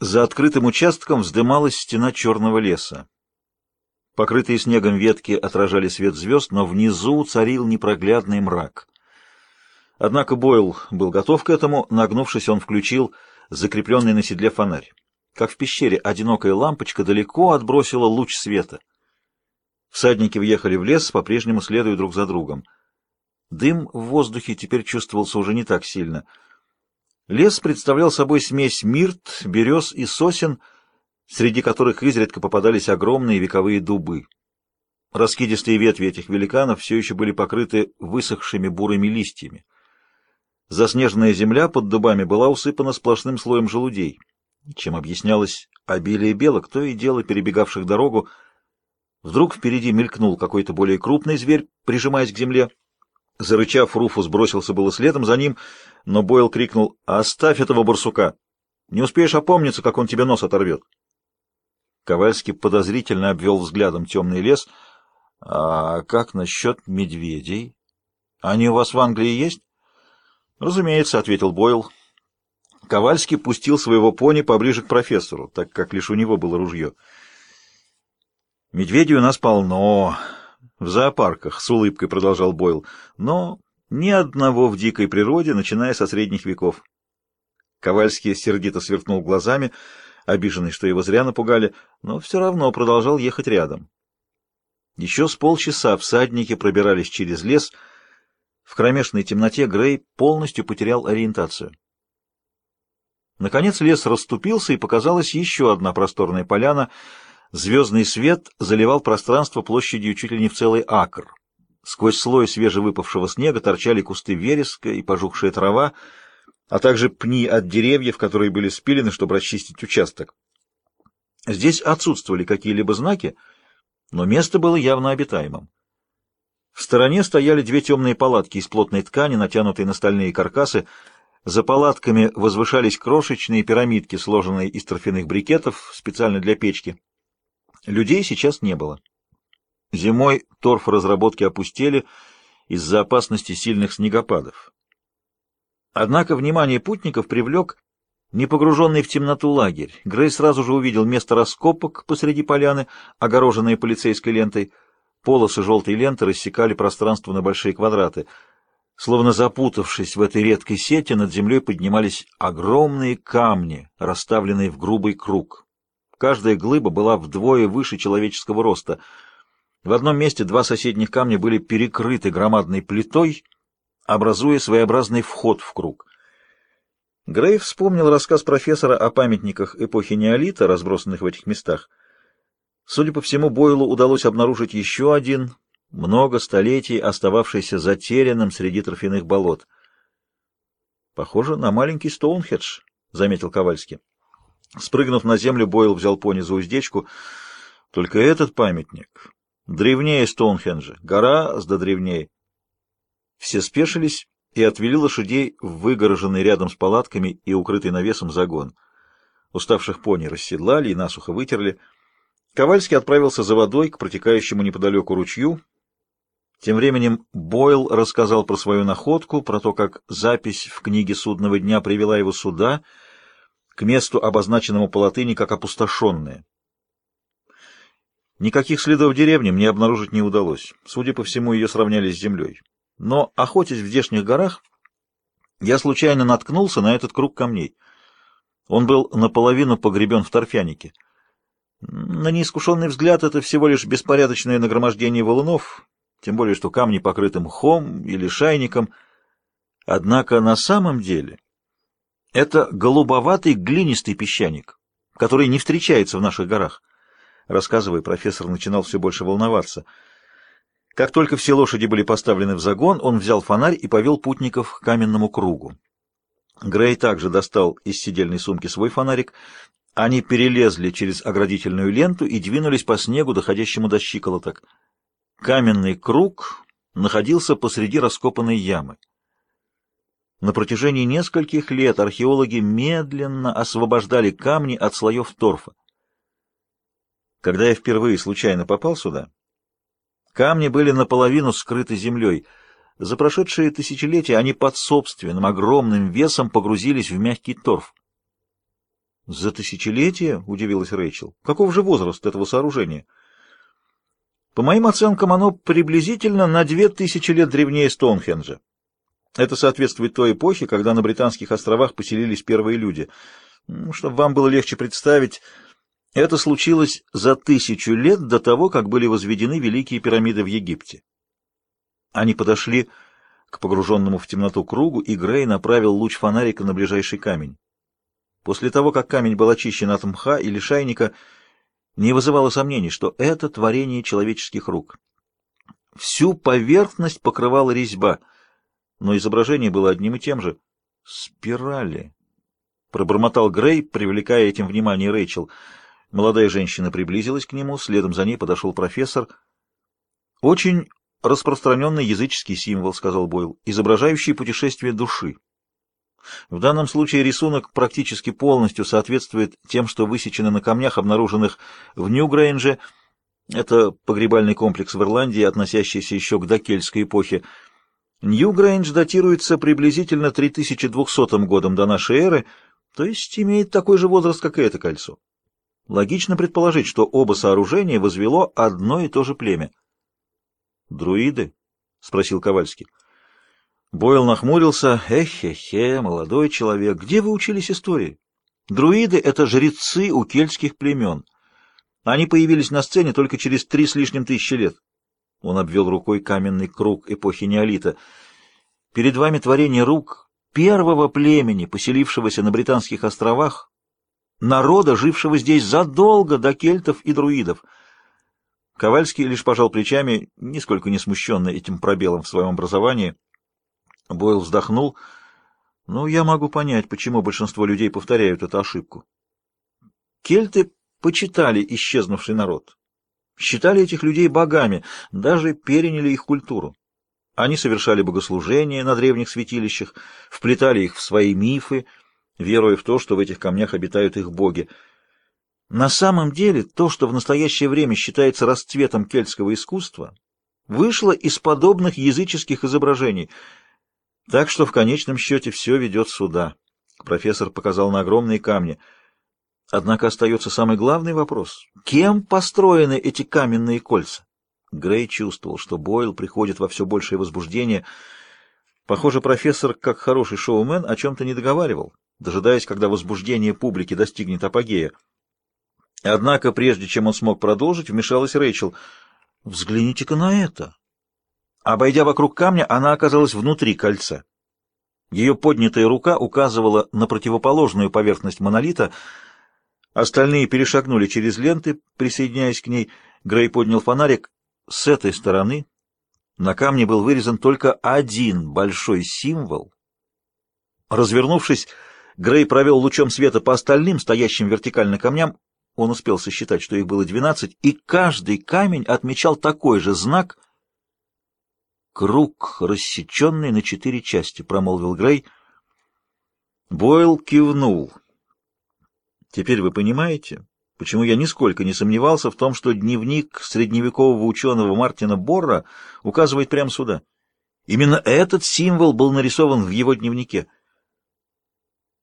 За открытым участком вздымалась стена черного леса. Покрытые снегом ветки отражали свет звезд, но внизу царил непроглядный мрак. Однако Бойл был готов к этому, нагнувшись, он включил закрепленный на седле фонарь. Как в пещере, одинокая лампочка далеко отбросила луч света. Всадники въехали в лес, по-прежнему следуя друг за другом. Дым в воздухе теперь чувствовался уже не так сильно — Лес представлял собой смесь мирт, берез и сосен, среди которых изредка попадались огромные вековые дубы. Раскидистые ветви этих великанов все еще были покрыты высохшими бурыми листьями. Заснеженная земля под дубами была усыпана сплошным слоем желудей, чем объяснялось обилие белок, то и дело перебегавших дорогу. Вдруг впереди мелькнул какой-то более крупный зверь, прижимаясь к земле. Зарычав, Руфус бросился было следом за ним, но Бойл крикнул «Оставь этого барсука! Не успеешь опомниться, как он тебе нос оторвет!» Ковальский подозрительно обвел взглядом темный лес. «А как насчет медведей? Они у вас в Англии есть?» «Разумеется», — ответил Бойл. Ковальский пустил своего пони поближе к профессору, так как лишь у него было ружье. «Медведей у нас полно», в зоопарках, — с улыбкой продолжал Бойл, — но ни одного в дикой природе, начиная со средних веков. Ковальский сердито сверкнул глазами, обиженный, что его зря напугали, но все равно продолжал ехать рядом. Еще с полчаса всадники пробирались через лес. В кромешной темноте Грей полностью потерял ориентацию. Наконец лес расступился, и показалась еще одна просторная поляна — Звездный свет заливал пространство площадью чуть ли не в целый акр. Сквозь слой свежевыпавшего снега торчали кусты вереска и пожухшая трава, а также пни от деревьев, которые были спилены, чтобы расчистить участок. Здесь отсутствовали какие-либо знаки, но место было явно обитаемым. В стороне стояли две темные палатки из плотной ткани, натянутые на стальные каркасы. За палатками возвышались крошечные пирамидки, сложенные из торфяных брикетов, специально для печки. Людей сейчас не было. Зимой торф-разработки опустели из-за опасности сильных снегопадов. Однако внимание путников привлек непогруженный в темноту лагерь. Грей сразу же увидел место раскопок посреди поляны, огороженные полицейской лентой. Полосы желтой ленты рассекали пространство на большие квадраты. Словно запутавшись в этой редкой сети, над землей поднимались огромные камни, расставленные в грубый круг. Каждая глыба была вдвое выше человеческого роста. В одном месте два соседних камня были перекрыты громадной плитой, образуя своеобразный вход в круг. Грейв вспомнил рассказ профессора о памятниках эпохи неолита, разбросанных в этих местах. Судя по всему, Бойлу удалось обнаружить еще один, много столетий остававшийся затерянным среди торфяных болот. «Похоже на маленький Стоунхедж», — заметил Ковальский. Спрыгнув на землю, Бойл взял пони за уздечку. Только этот памятник древнее Стоунхенджа, гораздо древнее. Все спешились и отвели лошадей в выгороженный рядом с палатками и укрытый навесом загон. Уставших пони расседлали и насухо вытерли. Ковальский отправился за водой к протекающему неподалеку ручью. Тем временем Бойл рассказал про свою находку, про то, как запись в книге судного дня привела его сюда — к месту, обозначенному по латыни как опустошенное. Никаких следов деревни мне обнаружить не удалось. Судя по всему, ее сравняли с землей. Но, охотясь в здешних горах, я случайно наткнулся на этот круг камней. Он был наполовину погребен в торфянике. На неискушенный взгляд это всего лишь беспорядочное нагромождение валунов, тем более что камни покрыты мхом или шайником. Однако на самом деле это голубоватый глинистый песчаник, который не встречается в наших горах. Рассказывая, профессор начинал все больше волноваться. Как только все лошади были поставлены в загон, он взял фонарь и повел путников к каменному кругу. Грей также достал из сидельной сумки свой фонарик. Они перелезли через оградительную ленту и двинулись по снегу, доходящему до щиколоток. Каменный круг находился посреди раскопанной ямы. На протяжении нескольких лет археологи медленно освобождали камни от слоев торфа. Когда я впервые случайно попал сюда, камни были наполовину скрыты землей. За прошедшие тысячелетия они под собственным огромным весом погрузились в мягкий торф. За тысячелетия? — удивилась Рэйчел. — Каков же возраст этого сооружения? По моим оценкам, оно приблизительно на две тысячи лет древнее Стоунхенджа. Это соответствует той эпохе, когда на Британских островах поселились первые люди. Чтобы вам было легче представить, это случилось за тысячу лет до того, как были возведены великие пирамиды в Египте. Они подошли к погруженному в темноту кругу, и Грей направил луч фонарика на ближайший камень. После того, как камень был очищен от мха и лишайника, не вызывало сомнений, что это творение человеческих рук. Всю поверхность покрывала резьба, но изображение было одним и тем же. «Спирали», — пробормотал Грей, привлекая этим внимание Рэйчел. Молодая женщина приблизилась к нему, следом за ней подошел профессор. «Очень распространенный языческий символ», — сказал Бойл, — «изображающий путешествие души». В данном случае рисунок практически полностью соответствует тем, что высечено на камнях, обнаруженных в Нью-Грейнже. Это погребальный комплекс в Ирландии, относящийся еще к докельтской эпохе. Нью-Грейндж датируется приблизительно 3200 годом до нашей эры, то есть имеет такой же возраст, как и это кольцо. Логично предположить, что оба сооружения возвело одно и то же племя. «Друиды?» — спросил Ковальский. Бойл нахмурился. «Эхе-хе, молодой человек, где вы учились истории? Друиды — это жрецы у кельтских племен. Они появились на сцене только через три с лишним тысячи лет». Он обвел рукой каменный круг эпохи неолита. «Перед вами творение рук первого племени, поселившегося на Британских островах, народа, жившего здесь задолго до кельтов и друидов». Ковальский лишь пожал плечами, нисколько не смущенный этим пробелом в своем образовании. Бойл вздохнул. Ну, я могу понять, почему большинство людей повторяют эту ошибку. Кельты почитали исчезнувший народ. Считали этих людей богами, даже переняли их культуру. Они совершали богослужения на древних святилищах, вплетали их в свои мифы, веруя в то, что в этих камнях обитают их боги. На самом деле, то, что в настоящее время считается расцветом кельтского искусства, вышло из подобных языческих изображений — так что в конечном счете все ведет сюда. Профессор показал на огромные камни. Однако остается самый главный вопрос. Кем построены эти каменные кольца? Грей чувствовал, что Бойл приходит во все большее возбуждение. Похоже, профессор, как хороший шоумен, о чем-то не договаривал, дожидаясь, когда возбуждение публики достигнет апогея. Однако, прежде чем он смог продолжить, вмешалась Рэйчел. «Взгляните-ка на это!» Обойдя вокруг камня, она оказалась внутри кольца. Ее поднятая рука указывала на противоположную поверхность монолита. Остальные перешагнули через ленты, присоединяясь к ней. Грей поднял фонарик. С этой стороны на камне был вырезан только один большой символ. Развернувшись, Грей провел лучом света по остальным, стоящим вертикально камням. Он успел сосчитать, что их было двенадцать, и каждый камень отмечал такой же знак — круг, рассеченный на четыре части», — промолвил Грей. Бойл кивнул. «Теперь вы понимаете, почему я нисколько не сомневался в том, что дневник средневекового ученого Мартина Борра указывает прямо сюда. Именно этот символ был нарисован в его дневнике —